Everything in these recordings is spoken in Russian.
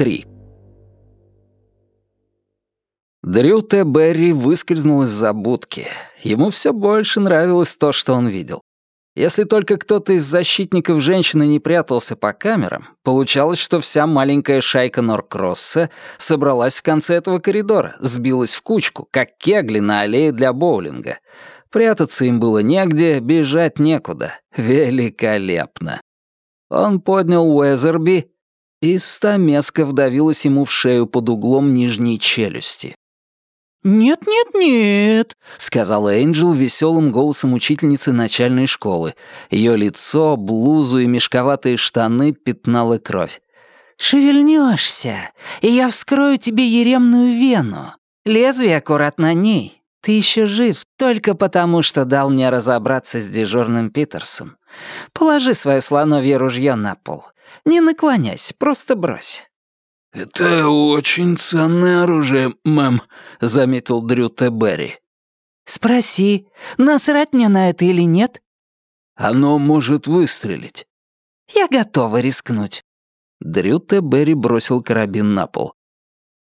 3. Дрю Т. Берри выскользнул из-за будки. Ему все больше нравилось то, что он видел. Если только кто-то из защитников женщины не прятался по камерам, получалось, что вся маленькая шайка Норкросса собралась в конце этого коридора, сбилась в кучку, как кегли на аллее для боулинга. Прятаться им было негде, бежать некуда. Великолепно. Он поднял Уэзерби, и стамеска вдавилась ему в шею под углом нижней челюсти. «Нет-нет-нет», — сказала Энджел веселым голосом учительницы начальной школы. Ее лицо, блузу и мешковатые штаны пятнала кровь. «Шевельнешься, и я вскрою тебе еремную вену. Лезвие аккуратно на ней. Ты еще жив только потому, что дал мне разобраться с дежурным Питерсом. Положи свое слоновье ружье на пол. Не наклоняйся, просто брось. «Это очень ценное оружие, мэм», — заметил Дрю Т. Берри. «Спроси, насрать мне на это или нет?» «Оно может выстрелить». «Я готова рискнуть». Дрю Т. Берри бросил карабин на пол.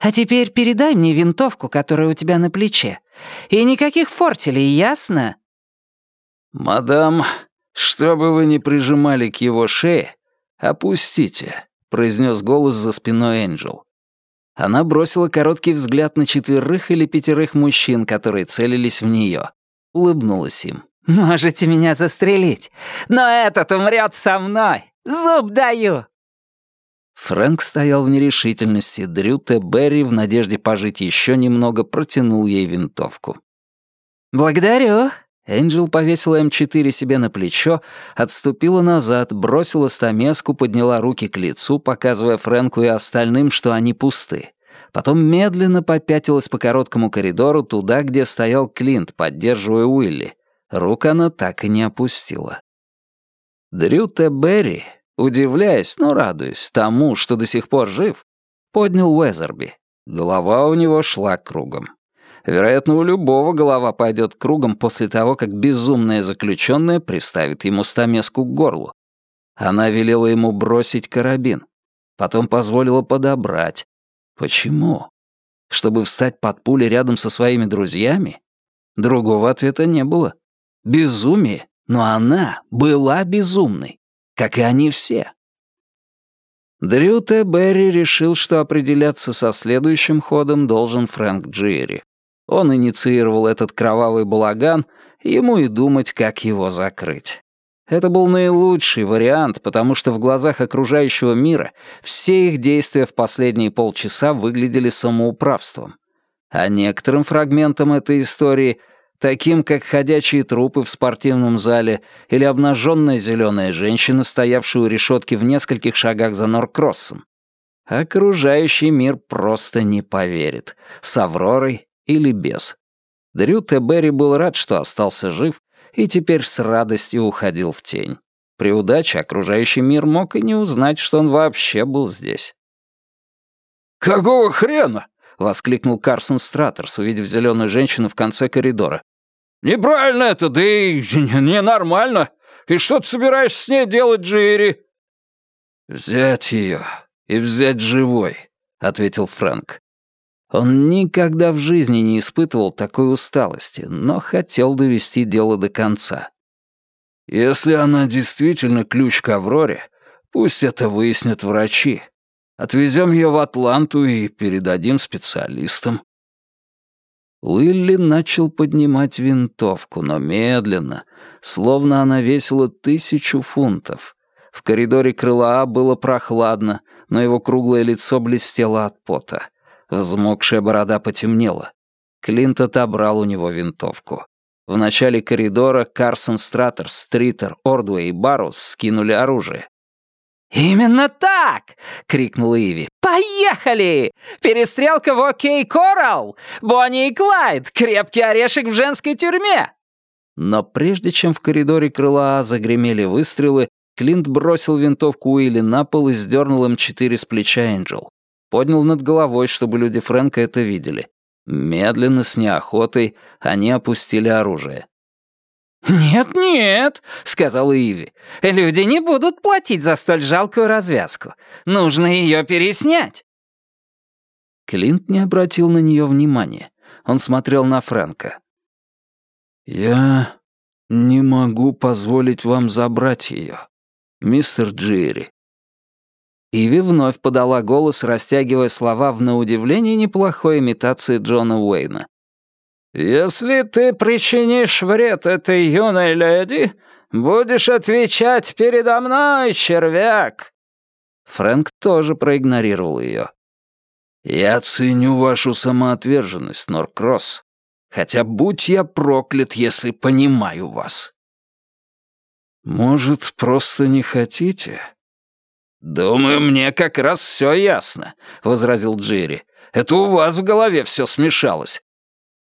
«А теперь передай мне винтовку, которая у тебя на плече. И никаких фортелей, ясно?» «Мадам, что бы вы ни прижимали к его шее, опустите», — произнес голос за спиной Энджел. Она бросила короткий взгляд на четверых или пятерых мужчин, которые целились в нее. Улыбнулась им. «Можете меня застрелить, но этот умрет со мной! Зуб даю!» Фрэнк стоял в нерешительности, Дрю Т. Берри в надежде пожить еще немного протянул ей винтовку. «Благодарю», Энджел повесила М4 себе на плечо, отступила назад, бросила стамеску, подняла руки к лицу, показывая Фрэнку и остальным, что они пусты. Потом медленно попятилась по короткому коридору туда, где стоял Клинт, поддерживая Уилли. Рук она так и не опустила. Дрю Т. Берри, удивляясь, но радуясь тому, что до сих пор жив, поднял Уэзерби. Голова у него шла кругом. Вероятно, у любого голова пойдет кругом после того, как безумная заключенная приставит ему стамеску к горлу. Она велела ему бросить карабин. Потом позволила подобрать. Почему? Чтобы встать под пули рядом со своими друзьями? Другого ответа не было. Безумие, но она была безумной, как и они все. Дрю Т. Берри решил, что определяться со следующим ходом должен Фрэнк Джиэри. Он инициировал этот кровавый балаган, ему и думать, как его закрыть. Это был наилучший вариант, потому что в глазах окружающего мира все их действия в последние полчаса выглядели самоуправством. А некоторым фрагментам этой истории, таким как ходячие трупы в спортивном зале или обнаженная зеленая женщина, стоявшая у решетки в нескольких шагах за Норкроссом, окружающий мир просто не поверит. С Авророй или без. Дрю Т. Берри был рад, что остался жив, и теперь с радостью уходил в тень. При удаче окружающий мир мог и не узнать, что он вообще был здесь. «Какого хрена?» — воскликнул Карсон Стратерс, увидев зеленую женщину в конце коридора. «Неправильно это, да и ненормально. И что ты собираешься с ней делать, Джерри?» «Взять ее и взять живой», — ответил Фрэнк. Он никогда в жизни не испытывал такой усталости, но хотел довести дело до конца. «Если она действительно ключ к Авроре, пусть это выяснят врачи. Отвезем ее в Атланту и передадим специалистам». Уилли начал поднимать винтовку, но медленно, словно она весила тысячу фунтов. В коридоре крыла А было прохладно, но его круглое лицо блестело от пота. Взмокшая борода потемнела. Клинт отобрал у него винтовку. В начале коридора Карсон Страттер, Стритер, Ордуэй и Барус скинули оружие. «Именно так!» — крикнула Иви. «Поехали! Перестрелка в Окей Коралл! Бонни и Клайд! Крепкий орешек в женской тюрьме!» Но прежде чем в коридоре крыла А загремели выстрелы, Клинт бросил винтовку Уилли на пол и сдернул М4 с плеча Энджел поднял над головой, чтобы люди Фрэнка это видели. Медленно, с неохотой, они опустили оружие. «Нет-нет», — сказала Иви, — «люди не будут платить за столь жалкую развязку. Нужно ее переснять». Клинт не обратил на нее внимания. Он смотрел на Фрэнка. «Я не могу позволить вам забрать ее, мистер Джерри». Иви вновь подала голос, растягивая слова в на удивление неплохой имитации Джона Уэйна. «Если ты причинишь вред этой юной леди, будешь отвечать передо мной, червяк!» Фрэнк тоже проигнорировал ее. «Я ценю вашу самоотверженность, Норкросс. Хотя будь я проклят, если понимаю вас». «Может, просто не хотите?» «Думаю, мне как раз все ясно», — возразил Джерри. «Это у вас в голове все смешалось.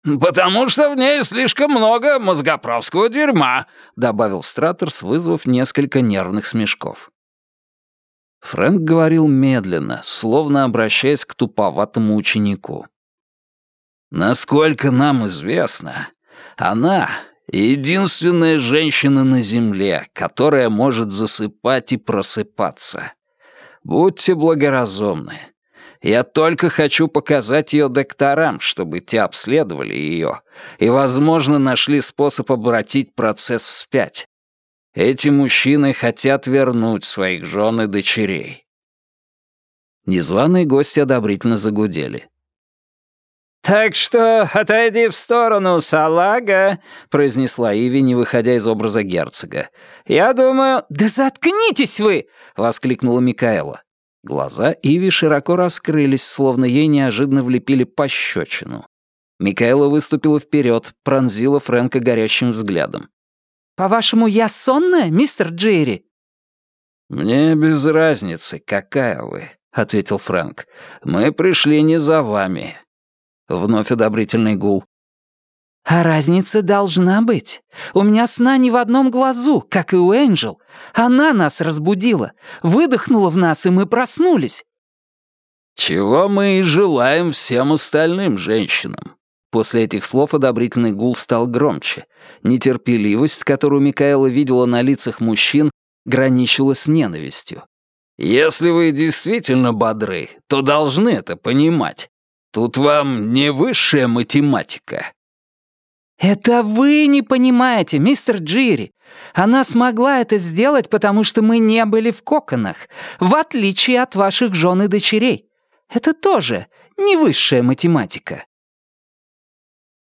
«Потому что в ней слишком много мозгоправского дерьма», — добавил Стратерс, вызвав несколько нервных смешков. Фрэнк говорил медленно, словно обращаясь к туповатому ученику. «Насколько нам известно, она — единственная женщина на Земле, которая может засыпать и просыпаться. Будьте благоразумны. Я только хочу показать ее докторам, чтобы те обследовали ее и, возможно, нашли способ обратить процесс вспять. Эти мужчины хотят вернуть своих жен и дочерей. Незваные гости одобрительно загудели. «Так что отойди в сторону, салага», — произнесла Иви, не выходя из образа герцога. «Я думаю...» «Да заткнитесь вы!» — воскликнула Микаэла. Глаза Иви широко раскрылись, словно ей неожиданно влепили пощечину. Микаэла выступила вперед, пронзила Фрэнка горящим взглядом. «По-вашему, я сонная, мистер Джерри?» «Мне без разницы, какая вы», — ответил Фрэнк. «Мы пришли не за вами». Вновь одобрительный гул. «А разница должна быть. У меня сна не в одном глазу, как и у Энджел. Она нас разбудила, выдохнула в нас, и мы проснулись». «Чего мы и желаем всем остальным женщинам». После этих слов одобрительный гул стал громче. Нетерпеливость, которую Микаэла видела на лицах мужчин, граничила с ненавистью. «Если вы действительно бодры, то должны это понимать. Тут вам не высшая математика, «Это вы не понимаете, мистер Джири. Она смогла это сделать, потому что мы не были в коконах, в отличие от ваших жен и дочерей. Это тоже не высшая математика».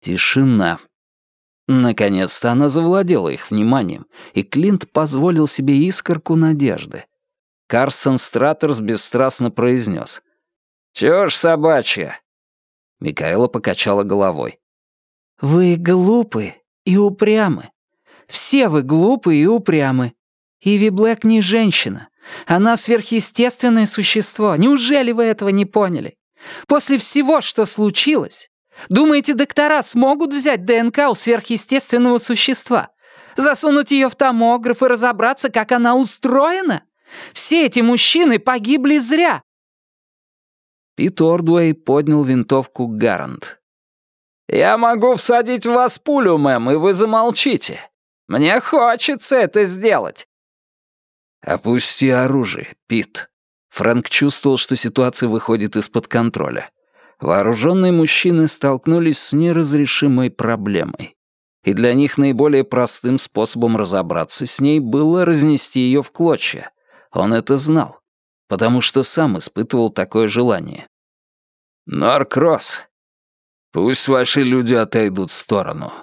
Тишина. Наконец-то она завладела их вниманием, и Клинт позволил себе искорку надежды. Карсон Стратерс бесстрастно произнес. «Чё ж собачья?» Микаэла покачала головой. «Вы глупы и упрямы. Все вы глупы и упрямы. Иви Блэк не женщина. Она сверхъестественное существо. Неужели вы этого не поняли? После всего, что случилось, думаете, доктора смогут взять ДНК у сверхъестественного существа? Засунуть ее в томограф и разобраться, как она устроена? Все эти мужчины погибли зря. Пит Ордуэй поднял винтовку Гарант. «Я могу всадить в вас пулю, мэм, и вы замолчите. Мне хочется это сделать». «Опусти оружие, Пит». Фрэнк чувствовал, что ситуация выходит из-под контроля. Вооруженные мужчины столкнулись с неразрешимой проблемой. И для них наиболее простым способом разобраться с ней было разнести ее в клочья. Он это знал, потому что сам испытывал такое желание. «Норкросс, Пусть ваши люди отойдут в сторону.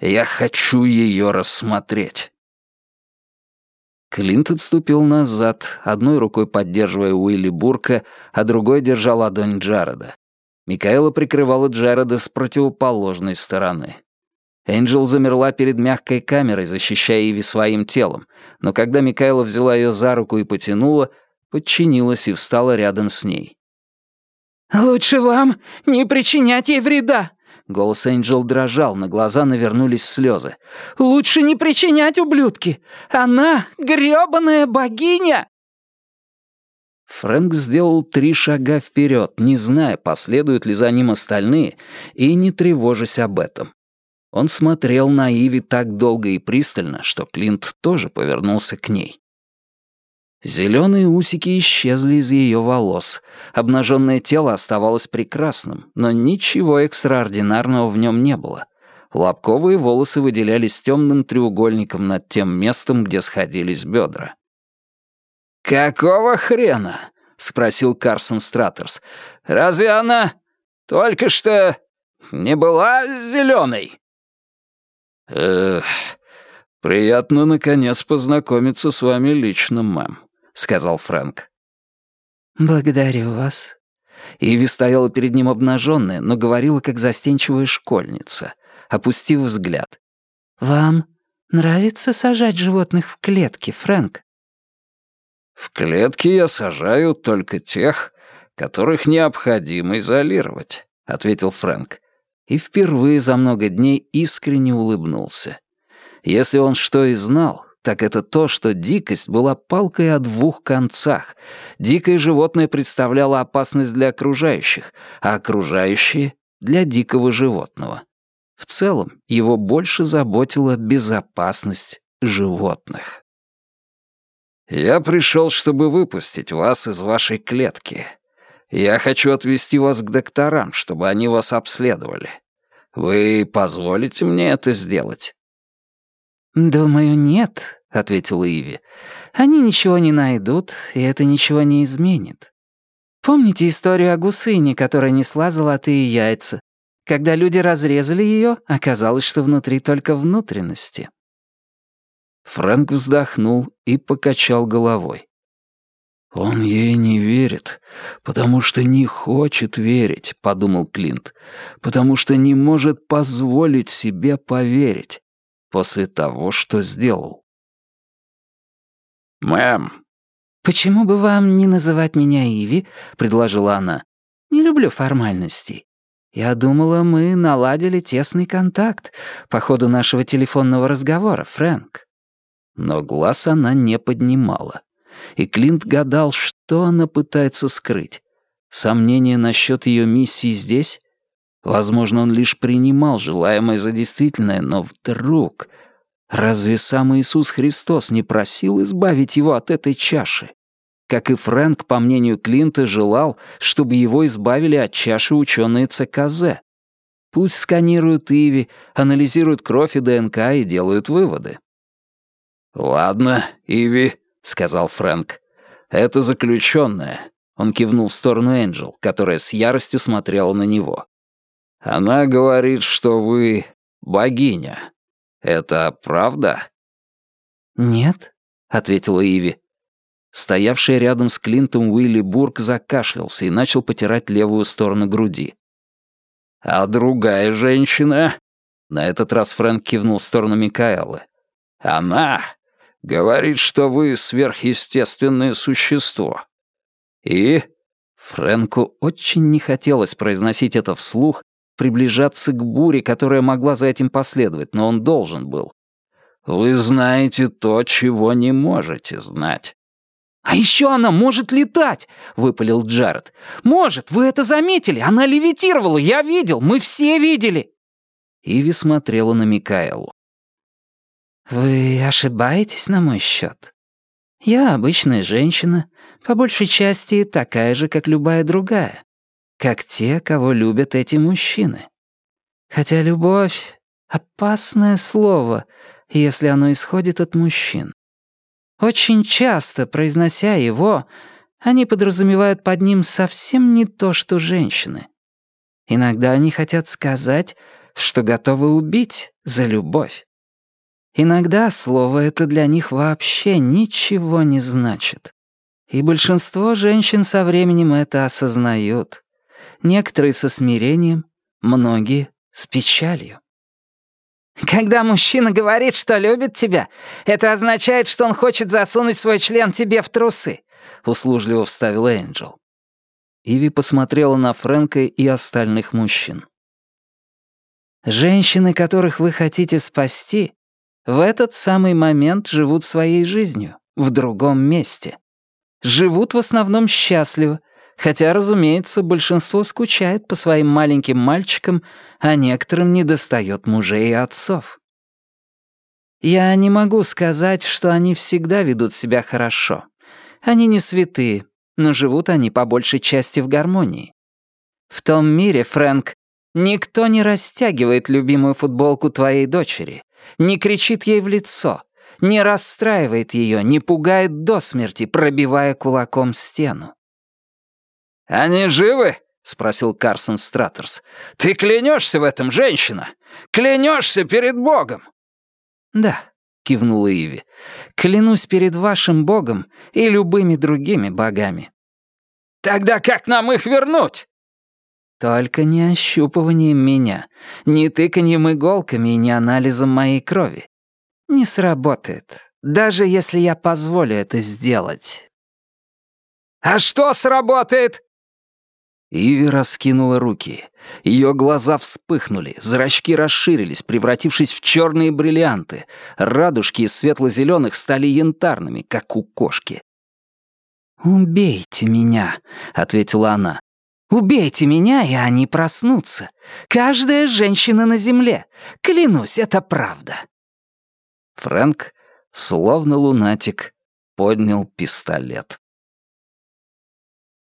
Я хочу ее рассмотреть». Клинт отступил назад, одной рукой поддерживая Уилли Бурка, а другой держа ладонь Джареда. Микаэла прикрывала Джареда с противоположной стороны. Энджел замерла перед мягкой камерой, защищая Иви своим телом, но когда Микаэла взяла ее за руку и потянула, подчинилась и встала рядом с ней. «Лучше вам не причинять ей вреда!» Голос Энджел дрожал, на глаза навернулись слезы. «Лучше не причинять, ублюдки! Она — грёбаная богиня!» Фрэнк сделал три шага вперед, не зная, последуют ли за ним остальные, и не тревожась об этом. Он смотрел на Иви так долго и пристально, что Клинт тоже повернулся к ней. Зеленые усики исчезли из ее волос. Обнаженное тело оставалось прекрасным, но ничего экстраординарного в нем не было. Лобковые волосы выделялись темным треугольником над тем местом, где сходились бедра. «Какого хрена?» — спросил Карсон Стратерс. «Разве она только что не была зеленой?» «Эх, приятно, наконец, познакомиться с вами лично, мэм», — сказал Фрэнк. «Благодарю вас». Иви стояла перед ним обнаженная, но говорила как застенчивая школьница, опустив взгляд. «Вам нравится сажать животных в клетки, Фрэнк?» «В клетки я сажаю только тех, которых необходимо изолировать», — ответил Фрэнк. И впервые за много дней искренне улыбнулся. Если он что и знал, так это то, что дикость была палкой о двух концах. Дикое животное представляло опасность для окружающих, а окружающие — для дикого животного. В целом, его больше заботила безопасность животных. «Я пришел, чтобы выпустить вас из вашей клетки. Я хочу отвезти вас к докторам, чтобы они вас обследовали. Вы позволите мне это сделать?» «Думаю, нет», — ответила Иви. «Они ничего не найдут, и это ничего не изменит. Помните историю о гусыне, которая несла золотые яйца? Когда люди разрезали ее, оказалось, что внутри только внутренности. Фрэнк вздохнул и покачал головой. «Он ей не верит, потому что не хочет верить», — подумал Клинт, «потому что не может позволить себе поверить после того, что сделал». «Мэм». «Почему бы вам не называть меня Иви?» — предложила она. «Не люблю формальностей. Я думала, мы наладили тесный контакт по ходу нашего телефонного разговора, Фрэнк» но глаз она не поднимала. И Клинт гадал, что она пытается скрыть. Сомнения насчет ее миссии здесь? Возможно, он лишь принимал желаемое за действительное, но вдруг... Разве сам Иисус Христос не просил избавить его от этой чаши? Как и Фрэнк, по мнению Клинта, желал, чтобы его избавили от чаши ученые ЦКЗ. Пусть сканируют Иви, анализируют кровь и ДНК и делают выводы. «Ладно, Иви», — сказал Фрэнк. «Это заключенная». Он кивнул в сторону Энджел, которая с яростью смотрела на него. «Она говорит, что вы богиня. Это правда?» «Нет», — ответила Иви. Стоявший рядом с Клинтом Уилли Бург закашлялся и начал потирать левую сторону груди. «А другая женщина?» На этот раз Фрэнк кивнул в сторону Микаэлы. «Она Говорит, что вы сверхъестественное существо. И Фрэнку очень не хотелось произносить это вслух, приближаться к буре, которая могла за этим последовать, но он должен был. Вы знаете то, чего не можете знать. «А еще она может летать!» — выпалил Джаред. «Может, вы это заметили? Она левитировала, я видел, мы все видели!» Иви смотрела на Микаэлу. «Вы ошибаетесь на мой счет. Я обычная женщина, по большей части такая же, как любая другая, как те, кого любят эти мужчины. Хотя любовь — опасное слово, если оно исходит от мужчин. Очень часто, произнося его, они подразумевают под ним совсем не то, что женщины. Иногда они хотят сказать, что готовы убить за любовь. Иногда слово это для них вообще ничего не значит. И большинство женщин со временем это осознают. Некоторые со смирением, многие с печалью. «Когда мужчина говорит, что любит тебя, это означает, что он хочет засунуть свой член тебе в трусы», — услужливо вставил Энджел. Иви посмотрела на Фрэнка и остальных мужчин. «Женщины, которых вы хотите спасти, в этот самый момент живут своей жизнью, в другом месте. Живут в основном счастливо, хотя, разумеется, большинство скучает по своим маленьким мальчикам, а некоторым недостает мужей и отцов. Я не могу сказать, что они всегда ведут себя хорошо. Они не святые, но живут они по большей части в гармонии. В том мире, Фрэнк, никто не растягивает любимую футболку твоей дочери, не кричит ей в лицо, не расстраивает ее, не пугает до смерти, пробивая кулаком стену. «Они живы?» — спросил Карсон Стратерс. «Ты клянешься в этом, женщина? Клянешься перед Богом?» «Да», — кивнула Иви. «Клянусь перед вашим Богом и любыми другими богами». «Тогда как нам их вернуть?» «Только не ощупыванием меня, не тыканьем иголками и не анализом моей крови. Не сработает, даже если я позволю это сделать». «А что сработает?» Иви раскинула руки. Ее глаза вспыхнули, зрачки расширились, превратившись в черные бриллианты. Радужки из светло-зеленых стали янтарными, как у кошки. «Убейте меня», — ответила она. «Убейте меня, и они проснутся. Каждая женщина на земле. Клянусь, это правда». Фрэнк, словно лунатик, поднял пистолет.